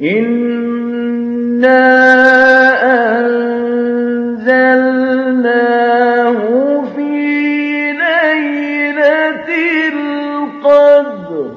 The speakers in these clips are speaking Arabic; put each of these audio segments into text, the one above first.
إِنَّا أَنزَلْنَاهُ فِي لَيْلَةِ الْقَدْرِ ۗ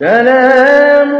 سَلَامٌ